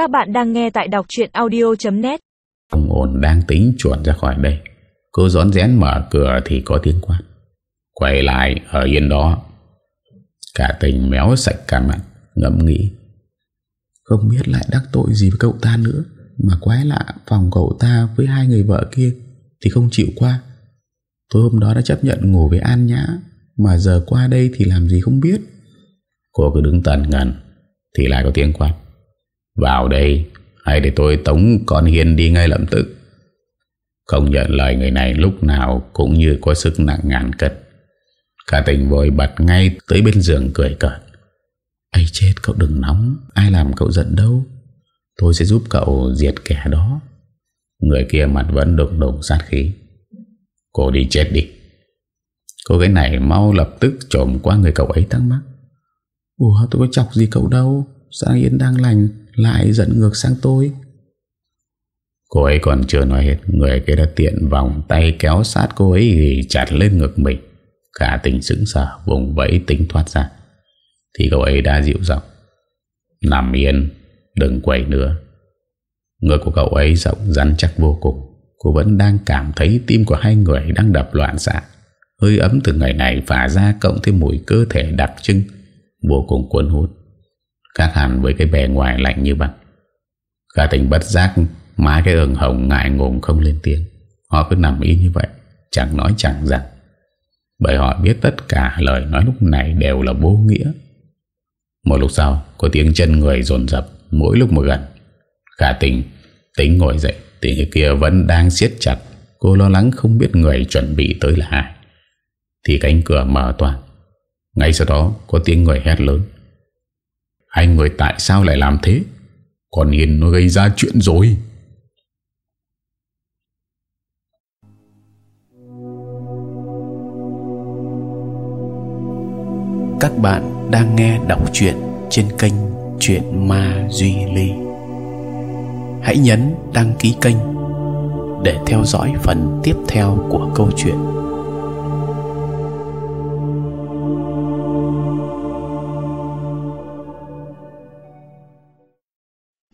Các bạn đang nghe tại đọc chuyện audio.net Ông ổn đang tính chuột ra khỏi đây. Cô rón rén mở cửa thì có tiếng quát. Quay lại, ở yên đó. Cả tình méo sạch cả mặt, Ngẫm nghĩ. Không biết lại đắc tội gì với cậu ta nữa, Mà quái lạ phòng cậu ta với hai người vợ kia Thì không chịu qua. Tối hôm đó đã chấp nhận ngủ với An Nhã, Mà giờ qua đây thì làm gì không biết. Cô cứ đứng tần ngần, Thì lại có tiếng quát. Vào đây Hay để tôi tống con Hiền đi ngay lập tức. Không nhận lời người này lúc nào Cũng như có sức nặng ngàn cân. Cả tình vội bật ngay Tới bên giường cười cợt. Ây chết, cậu đừng nóng. Ai làm cậu giận đâu? Tôi sẽ giúp cậu diệt kẻ đó. Người kia mặt vẫn đụng đụng sát khí. Cô đi chết đi. Cô gái này mau lập tức trộm qua người cậu ấy thắc mắc. Ủa, tôi có chọc gì cậu đâu? Sáng Yên đang lành? Lại giận ngược sang tôi. Cô ấy còn chưa nói hết, Người kia đã tiện vòng tay kéo sát cô ấy Ghi chặt lên ngực mình. Cả tình sững sở Vùng vẫy tính thoát ra. Thì cậu ấy đã dịu giọng. Nằm yên, Đừng quẩy nữa. Người của cậu ấy rộng, rắn chắc vô cùng. Cô vẫn đang cảm thấy tim của hai người đang đập loạn xạ. Hơi ấm từ ngày này phả ra cộng thêm mùi cơ thể đặc trưng. Vô cùng cuốn hút. Khác hẳn với cái bề ngoài lạnh như băng. Khả tình bất giác Má cái ửng hồng ngại ngùng không lên tiếng. Họ cứ nằm y như vậy, Chẳng nói chẳng rằng. Bởi họ biết tất cả lời nói lúc này đều là vô nghĩa. Một lúc sau, Có tiếng chân người dồn dập, Mỗi lúc một gần. Khả tình tính ngồi dậy, tiếng người kia vẫn đang siết chặt. Cô lo lắng không biết người chuẩn bị tới là ai. Thì cánh cửa mở toàn Ngay sau đó, có tiếng người hét lớn. Hai người tại sao lại làm thế? Còn Hiền nó gây ra chuyện rồi. Các bạn đang nghe đọc truyện trên kênh Chuyện Ma Duy Ly. Hãy nhấn đăng ký kênh để theo dõi phần tiếp theo của câu chuyện.